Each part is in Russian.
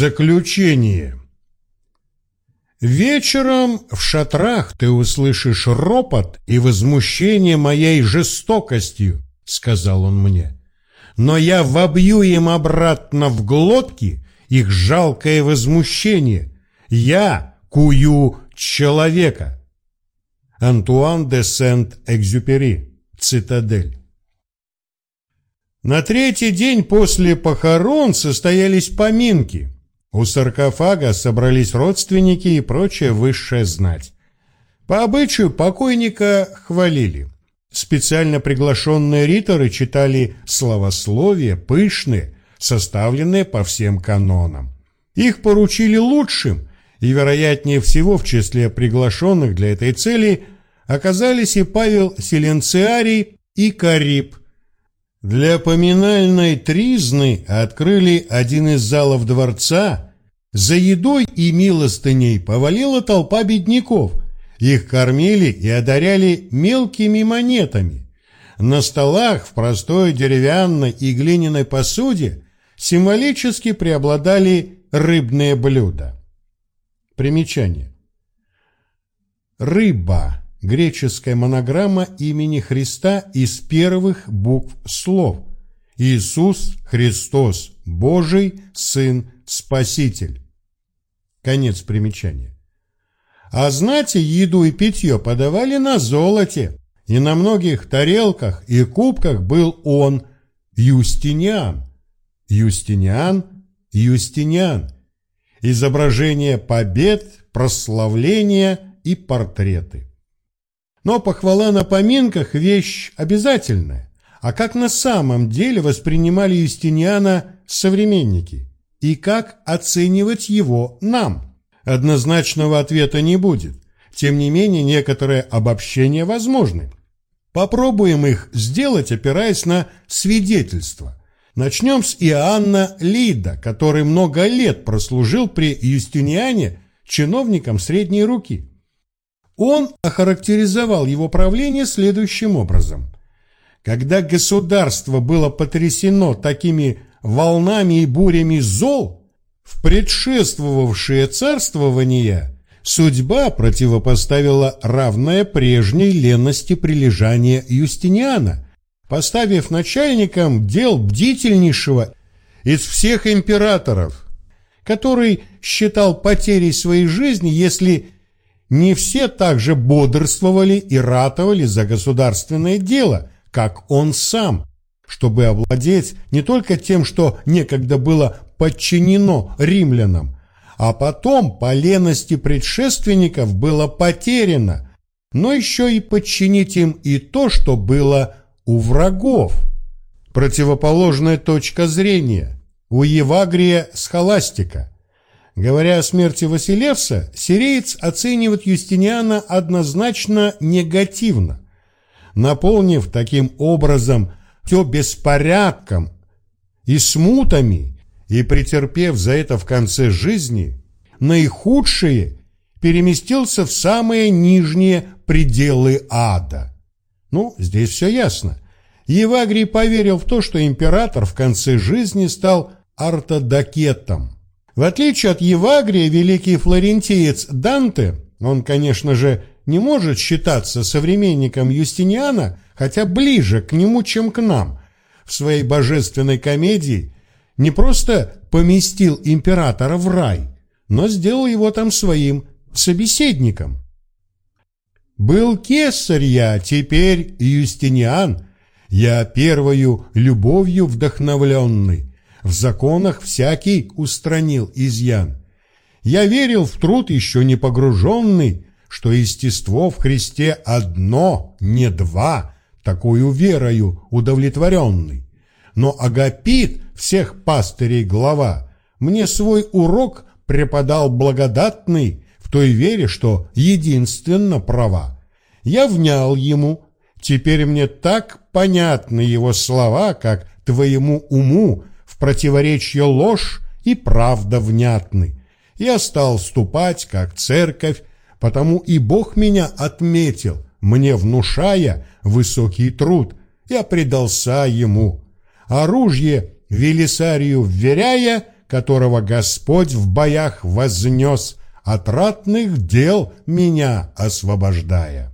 Заключение. Вечером в шатрах ты услышишь ропот и возмущение моей жестокостью, сказал он мне. Но я вобью им обратно в глотки их жалкое возмущение. Я кую человека. Антуан де Сент-Экзюпери, Цитадель. На третий день после похорон состоялись поминки. У саркофага собрались родственники и прочая высшая знать. По обычаю покойника хвалили. Специально приглашенные риторы читали словословия, пышные, составленные по всем канонам. Их поручили лучшим, и, вероятнее всего, в числе приглашенных для этой цели оказались и Павел Селенциарий, и Кариб, для поминальной тризны открыли один из залов дворца. За едой и милостыней повалила толпа бедняков. Их кормили и одаряли мелкими монетами. На столах в простой деревянной и глиняной посуде символически преобладали рыбные блюда. Примечание. Рыба греческая монограмма имени Христа из первых букв слов «Иисус Христос, Божий Сын Спаситель». Конец примечания. А знати еду и питье подавали на золоте, и на многих тарелках и кубках был он, Юстиниан. Юстиниан, Юстиниан. Изображение побед, прославления и портреты. Но похвала на поминках – вещь обязательная. А как на самом деле воспринимали Юстиниана современники? И как оценивать его нам? Однозначного ответа не будет. Тем не менее, некоторые обобщения возможны. Попробуем их сделать, опираясь на свидетельства. Начнем с Иоанна Лида, который много лет прослужил при Юстиниане чиновником средней руки. Он охарактеризовал его правление следующим образом. Когда государство было потрясено такими волнами и бурями зол, в предшествовавшие царствования судьба противопоставила равное прежней ленности прилежания Юстиниана, поставив начальником дел бдительнейшего из всех императоров, который считал потерей своей жизни, если не все также бодрствовали и ратовали за государственное дело, как он сам, чтобы овладеть не только тем, что некогда было подчинено римлянам, а потом по лености предшественников было потеряно, но еще и подчинить им и то, что было у врагов. Противоположная точка зрения. У Евагрия схоластика. Говоря о смерти Василевса, сиреец оценивает Юстиниана однозначно негативно, наполнив таким образом все беспорядком и смутами, и претерпев за это в конце жизни, наихудшее переместился в самые нижние пределы ада. Ну, здесь все ясно. Евагрий поверил в то, что император в конце жизни стал ортодокетом, в отличие от Евагрия, великий флорентиец Данте, он, конечно же, не может считаться современником Юстиниана, хотя ближе к нему, чем к нам. В своей божественной комедии не просто поместил императора в рай, но сделал его там своим собеседником. Был кесарь я, теперь Юстиниан, я первою любовью вдохновленный, в законах всякий устранил изъян. Я верил в труд еще не погруженный, что естество в Христе одно, не два, такую верою удовлетворенный. Но Агапит, всех пастырей глава, мне свой урок преподал благодатный в той вере, что единственно права. Я внял ему, теперь мне так понятны его слова, как твоему уму противоречье ложь и правда внятны. Я стал ступать, как церковь, потому и Бог меня отметил, мне внушая высокий труд. Я предался ему. Оружие Велисарию вверяя, которого Господь в боях вознес, от ратных дел меня освобождая.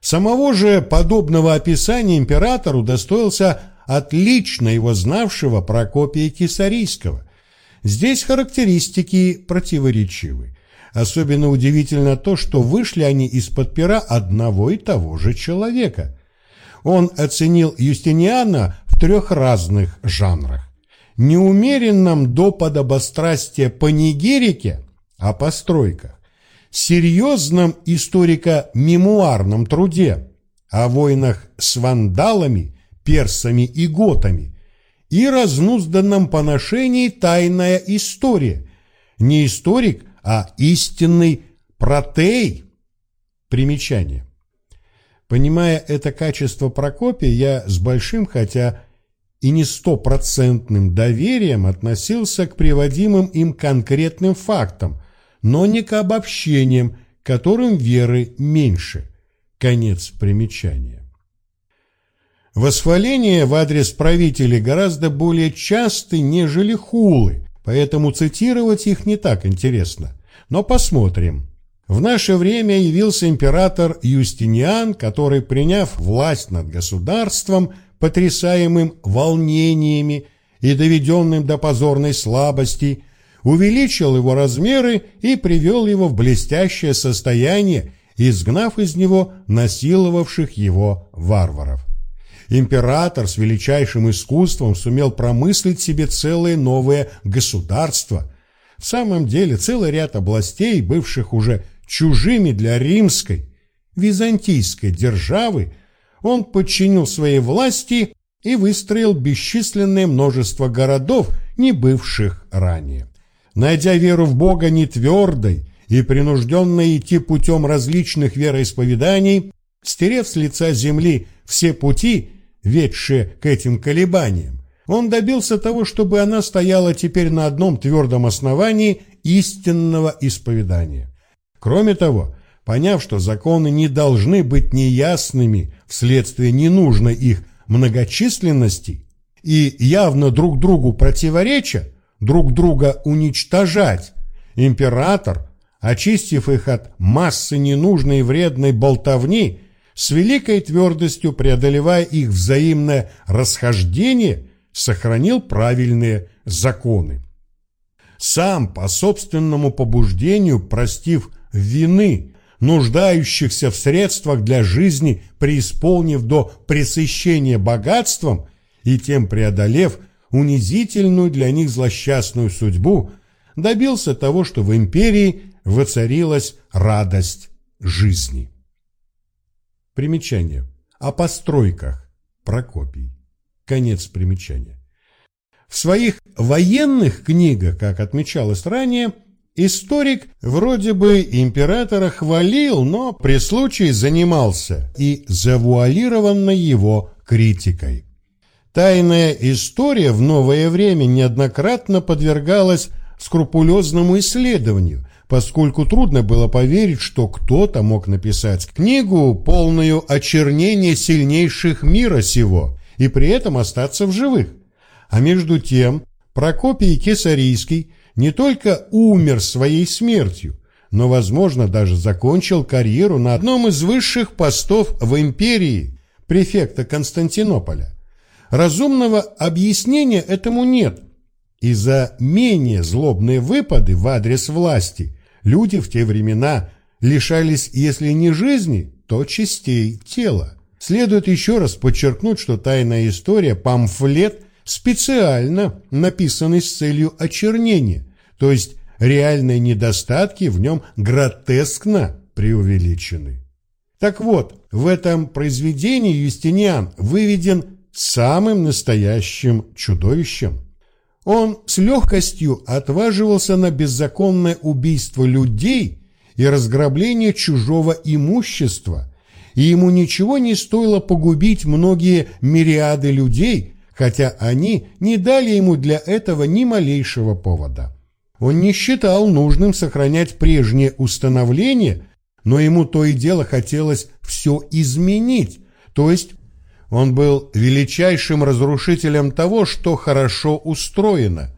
Самого же подобного описания императору достоился отлично его знавшего Прокопия Кисарийского. Здесь характеристики противоречивы. Особенно удивительно то, что вышли они из-под пера одного и того же человека. Он оценил Юстиниана в трех разных жанрах. Неумеренном до подобострастия панигерике о постройках, серьезном историко-мемуарном труде о войнах с вандалами, персами и готами и разнузданном поношении «Тайная история». Не историк, а истинный протей. Примечание. Понимая это качество Прокопия, я с большим, хотя и не стопроцентным доверием относился к приводимым им конкретным фактам, но не к обобщениям, которым веры меньше. Конец примечания. Восхваления в адрес правителей гораздо более часты, нежели хулы, поэтому цитировать их не так интересно. Но посмотрим. В наше время явился император Юстиниан, который, приняв власть над государством, потрясаемым волнениями и доведенным до позорной слабости, увеличил его размеры и привел его в блестящее состояние, изгнав из него насиловавших его варваров. Император с величайшим искусством сумел промыслить себе целое новое государство. В самом деле целый ряд областей, бывших уже чужими для римской, византийской державы, он подчинил своей власти и выстроил бесчисленное множество городов, не бывших ранее найдя веру в Бога не твердой и принужденной идти путем различных вероисповеданий, стерев с лица земли все пути, ведшие к этим колебаниям, он добился того, чтобы она стояла теперь на одном твердом основании истинного исповедания. Кроме того, поняв, что законы не должны быть неясными вследствие ненужной их многочисленности и явно друг другу противореча, друг друга уничтожать. Император, очистив их от массы ненужной вредной болтовни, с великой твердостью преодолевая их взаимное расхождение, сохранил правильные законы. Сам по собственному побуждению, простив вины, нуждающихся в средствах для жизни, преисполнив до пресыщения богатством и тем преодолев – унизительную для них злосчастную судьбу, добился того, что в империи воцарилась радость жизни. Примечание. О постройках. Прокопий. Конец примечания. В своих военных книгах, как отмечалось ранее, историк вроде бы императора хвалил, но при случае занимался и завуалированной его критикой. Тайная история в новое время неоднократно подвергалась скрупулезному исследованию, поскольку трудно было поверить, что кто-то мог написать книгу, полную очернения сильнейших мира сего, и при этом остаться в живых. А между тем Прокопий Кесарийский не только умер своей смертью, но, возможно, даже закончил карьеру на одном из высших постов в империи, префекта Константинополя. Разумного объяснения этому нет. И за менее злобные выпады в адрес власти люди в те времена лишались, если не жизни, то частей тела. Следует еще раз подчеркнуть, что «Тайная история» – памфлет, специально написанный с целью очернения, то есть реальные недостатки в нем гротескно преувеличены. Так вот, в этом произведении Юстиниан выведен самым настоящим чудовищем. Он с легкостью отваживался на беззаконное убийство людей и разграбление чужого имущества, и ему ничего не стоило погубить многие мириады людей, хотя они не дали ему для этого ни малейшего повода. Он не считал нужным сохранять прежнее установление, но ему то и дело хотелось все изменить, то есть он был величайшим разрушителем того, что хорошо устроено.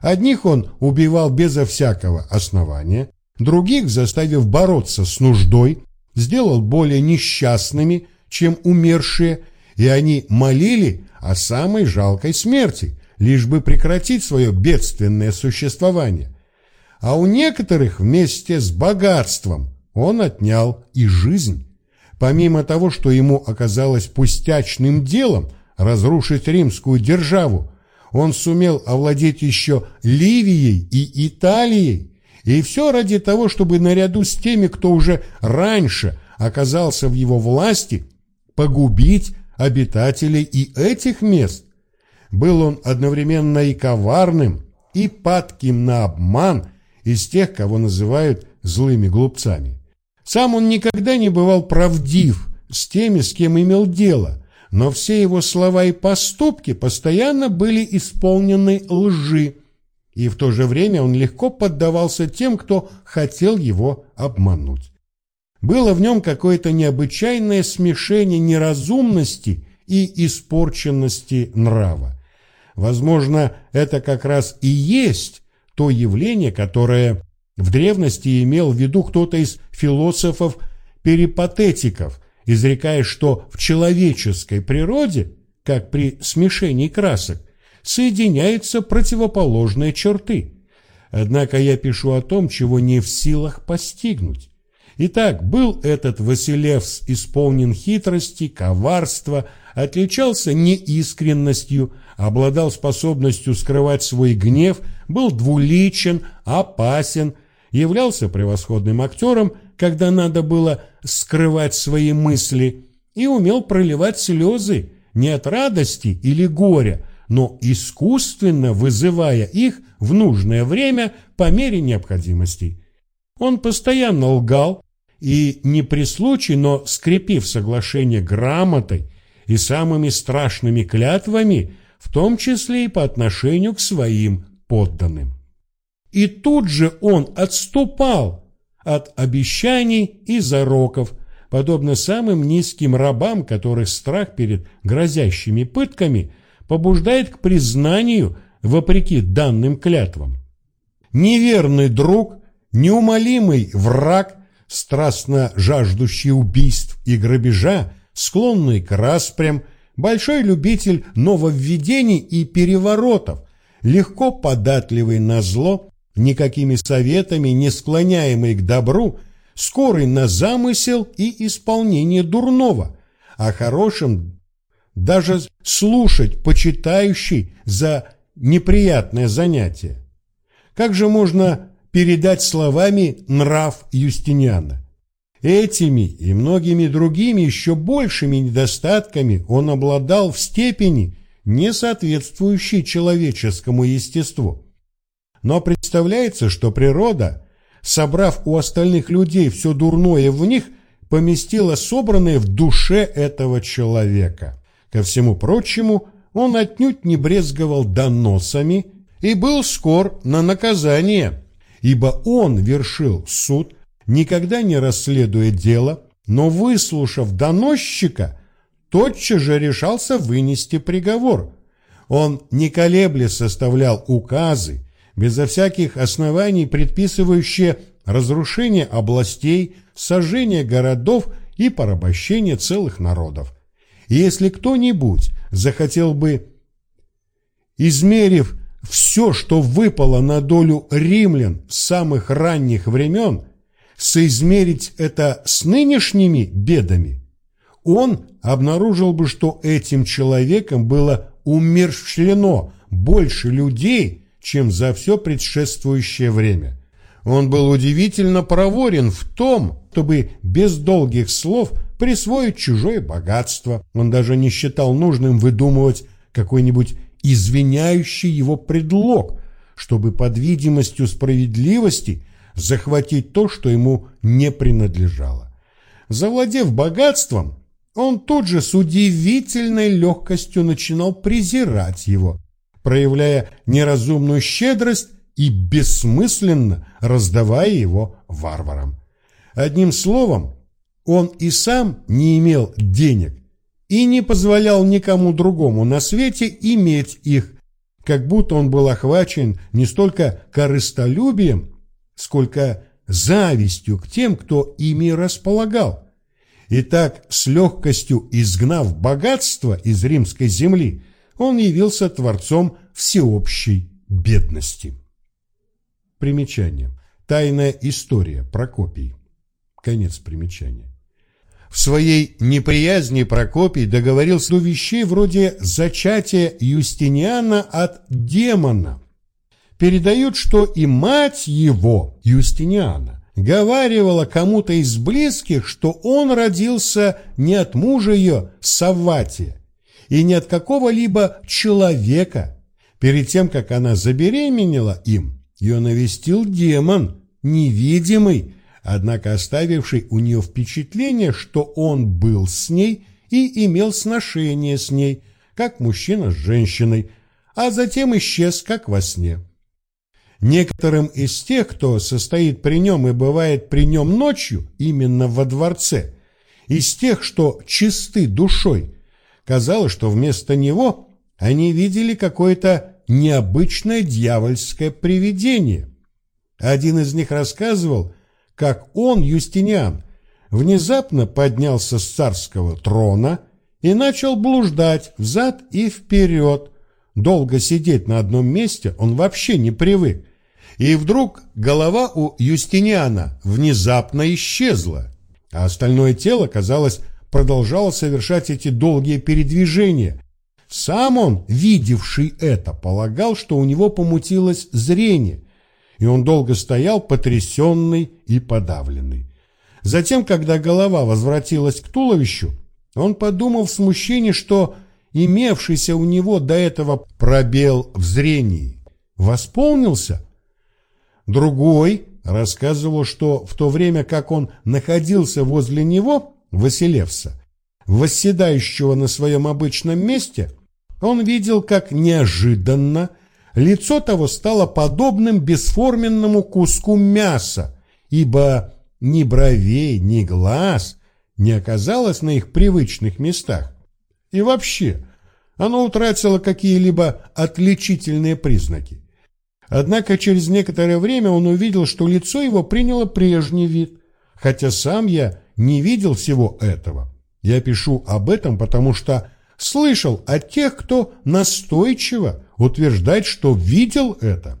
Одних он убивал безо всякого основания, других, заставив бороться с нуждой, сделал более несчастными, чем умершие, и они молили о самой жалкой смерти, лишь бы прекратить свое бедственное существование. А у некоторых вместе с богатством он отнял и жизнь. Помимо того, что ему оказалось пустячным делом разрушить римскую державу, он сумел овладеть еще Ливией и Италией, и все ради того, чтобы наряду с теми, кто уже раньше оказался в его власти, погубить обитателей и этих мест. Был он одновременно и коварным, и падким на обман из тех, кого называют злыми глупцами. Сам он никогда не бывал правдив с теми, с кем имел дело, но все его слова и поступки постоянно были исполнены лжи, и в то же время он легко поддавался тем, кто хотел его обмануть. Было в нем какое-то необычайное смешение неразумности и испорченности нрава. Возможно, это как раз и есть то явление, которое в древности имел в виду кто-то из философов-перипатетиков, изрекая, что в человеческой природе, как при смешении красок, соединяются противоположные черты. Однако я пишу о том, чего не в силах постигнуть. Итак, был этот Василевс исполнен хитрости, коварства, отличался неискренностью, обладал способностью скрывать свой гнев, был двуличен, опасен, являлся превосходным актером, когда надо было скрывать свои мысли, и умел проливать слезы не от радости или горя, но искусственно вызывая их в нужное время по мере необходимости. Он постоянно лгал, и не при случае, но скрепив соглашение грамотой и самыми страшными клятвами, в том числе и по отношению к своим подданным. И тут же он отступал от обещаний и зароков, подобно самым низким рабам, которых страх перед грозящими пытками побуждает к признанию вопреки данным клятвам. Неверный друг, неумолимый враг, страстно жаждущий убийств и грабежа, склонный к распрям, большой любитель нововведений и переворотов, легко податливый на зло, никакими советами не склоняемый к добру, скорый на замысел и исполнение дурного, а хорошим даже слушать почитающий за неприятное занятие. Как же можно передать словами нрав Юстиниана? Этими и многими другими еще большими недостатками он обладал в степени, не соответствующей человеческому естеству. Но представляется, что природа, собрав у остальных людей все дурное в них, поместила собранное в душе этого человека. Ко всему прочему, он отнюдь не брезговал доносами и был скор на наказание, ибо он вершил суд, никогда не расследуя дело, но, выслушав доносчика, тотчас же решался вынести приговор. Он, не колебля, составлял указы, безо всяких оснований предписывающие разрушение областей, сожжение городов и порабощение целых народов. И если кто-нибудь захотел бы, измерив все, что выпало на долю римлян с самых ранних времен, соизмерить это с нынешними бедами, он обнаружил бы, что этим человеком было умерщвлено больше людей, чем за все предшествующее время. Он был удивительно проворен в том, чтобы без долгих слов присвоить чужое богатство. Он даже не считал нужным выдумывать какой-нибудь извиняющий его предлог, чтобы под видимостью справедливости захватить то, что ему не принадлежало. Завладев богатством, он тут же с удивительной легкостью начинал презирать его, проявляя неразумную щедрость и бессмысленно раздавая его варварам. Одним словом, он и сам не имел денег и не позволял никому другому на свете иметь их, как будто он был охвачен не столько корыстолюбием, сколько завистью к тем, кто ими располагал. И так, с легкостью изгнав богатство из римской земли, он явился творцом всеобщей бедности. Примечание. Тайная история. Прокопий. Конец примечания. В своей неприязни Прокопий договорился до вещей вроде зачатия Юстиниана от демона. Передают, что и мать его, Юстиниана, говаривала кому-то из близких, что он родился не от мужа ее, Савватия, и не от какого-либо человека. Перед тем, как она забеременела им, ее навестил демон, невидимый, однако оставивший у нее впечатление, что он был с ней и имел сношение с ней, как мужчина с женщиной, а затем исчез, как во сне. Некоторым из тех, кто состоит при нем и бывает при нем ночью, именно во дворце, из тех, что чисты душой, казалось, что вместо него они видели какое-то необычное дьявольское привидение. Один из них рассказывал, как он, Юстиниан, внезапно поднялся с царского трона и начал блуждать взад и вперед. Долго сидеть на одном месте он вообще не привык. И вдруг голова у Юстиниана внезапно исчезла, а остальное тело, казалось, продолжало совершать эти долгие передвижения. Сам он, видевший это, полагал, что у него помутилось зрение, и он долго стоял потрясенный и подавленный. Затем, когда голова возвратилась к туловищу, он подумал в смущении, что имевшийся у него до этого пробел в зрении восполнился. Другой рассказывал, что в то время, как он находился возле него, Василевса, восседающего на своем обычном месте, он видел, как неожиданно лицо того стало подобным бесформенному куску мяса, ибо ни бровей, ни глаз не оказалось на их привычных местах. И вообще, оно утратило какие-либо отличительные признаки. Однако через некоторое время он увидел, что лицо его приняло прежний вид, хотя сам я не видел всего этого. Я пишу об этом, потому что слышал от тех, кто настойчиво утверждает, что видел это.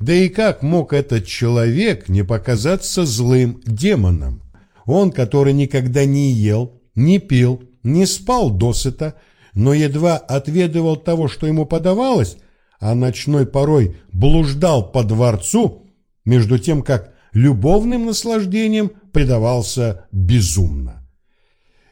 Да и как мог этот человек не показаться злым демоном? Он, который никогда не ел, не пил, не спал досыта, но едва отведывал того, что ему подавалось, а ночной порой блуждал по дворцу, между тем, как любовным наслаждением предавался безумно.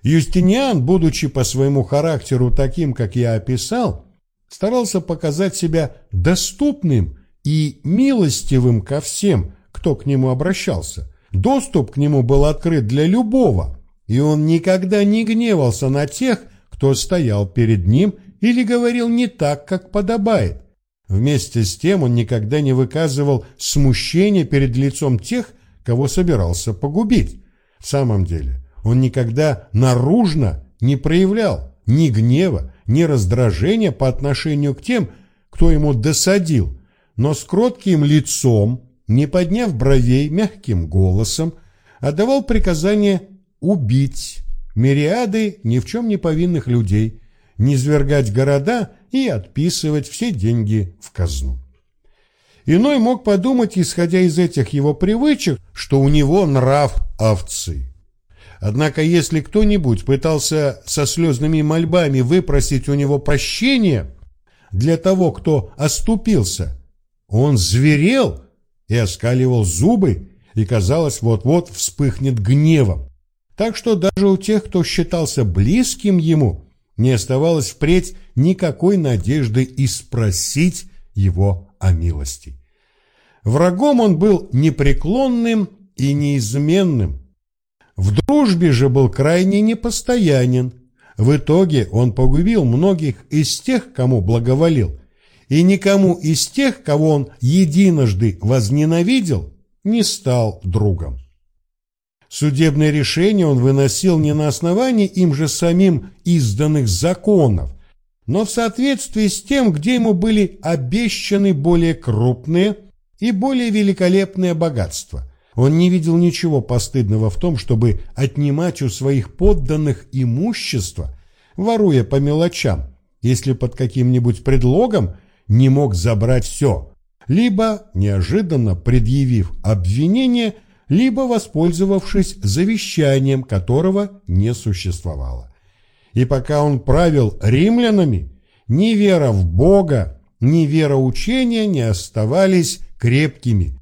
Юстиниан, будучи по своему характеру таким, как я описал, старался показать себя доступным и милостивым ко всем, кто к нему обращался. Доступ к нему был открыт для любого, и он никогда не гневался на тех, кто стоял перед ним или говорил не так, как подобает. Вместе с тем он никогда не выказывал смущения перед лицом тех, кого собирался погубить. В самом деле, он никогда наружно не проявлял ни гнева, ни раздражения по отношению к тем, кто ему досадил, но с кротким лицом, не подняв бровей, мягким голосом, отдавал приказание убить мириады ни в чем не повинных людей, низвергать города и отписывать все деньги в казну. Иной мог подумать, исходя из этих его привычек, что у него нрав овцы. Однако если кто-нибудь пытался со слезными мольбами выпросить у него прощения для того, кто оступился, он зверел и оскаливал зубы, и, казалось, вот-вот вспыхнет гневом. Так что даже у тех, кто считался близким ему, не оставалось впредь никакой надежды и спросить его о милости. Врагом он был непреклонным и неизменным, в дружбе же был крайне непостоянен. В итоге он погубил многих из тех, кому благоволил, и никому из тех, кого он единожды возненавидел, не стал другом. Судебные решения он выносил не на основании им же самим изданных законов, но в соответствии с тем, где ему были обещаны более крупные и более великолепные богатства. Он не видел ничего постыдного в том, чтобы отнимать у своих подданных имущество, воруя по мелочам, если под каким-нибудь предлогом не мог забрать все, либо, неожиданно предъявив обвинение, либо воспользовавшись завещанием, которого не существовало. И пока он правил римлянами, ни вера в Бога, ни вера учения не оставались крепкими,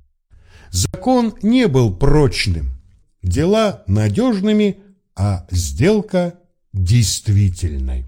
Закон не был прочным, дела надежными, а сделка действительной.